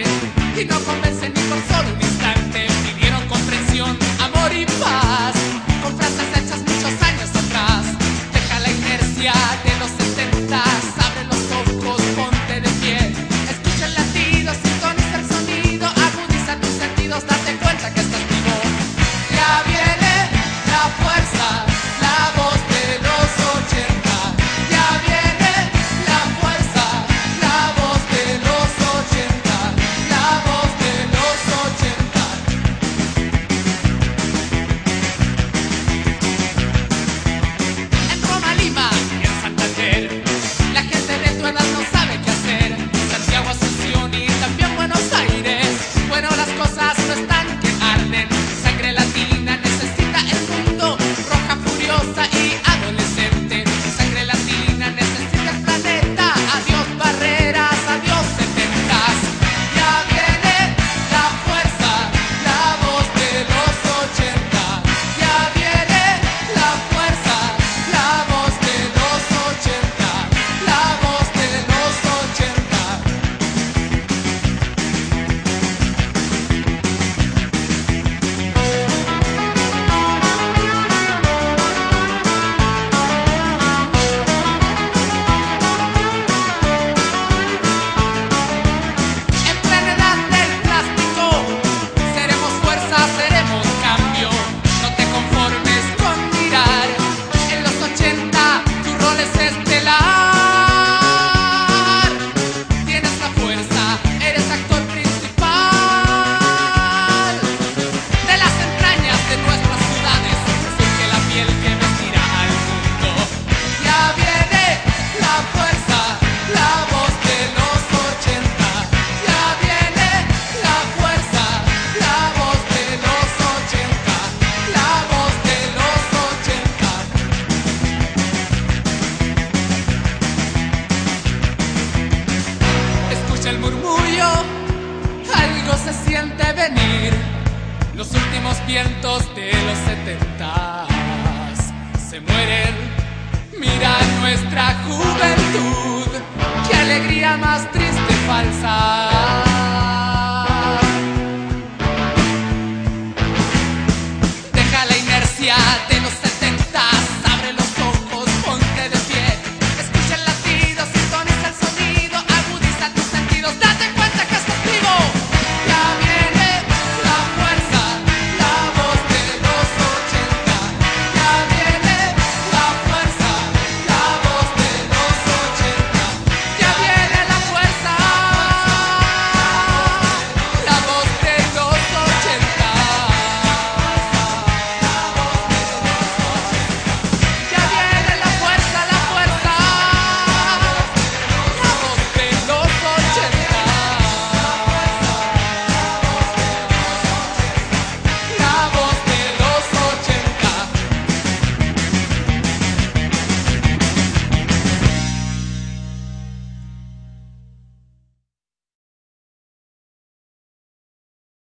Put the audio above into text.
y no convencen ni por solo un instante. Pidieron comprensión, amor y paz con frases hechas muchos años atrás. Deja la inercia de el murmullo, algo se siente venir. Los últimos vientos de los setentas se mueren. Mira nuestra juventud, qué alegría más triste y falsa.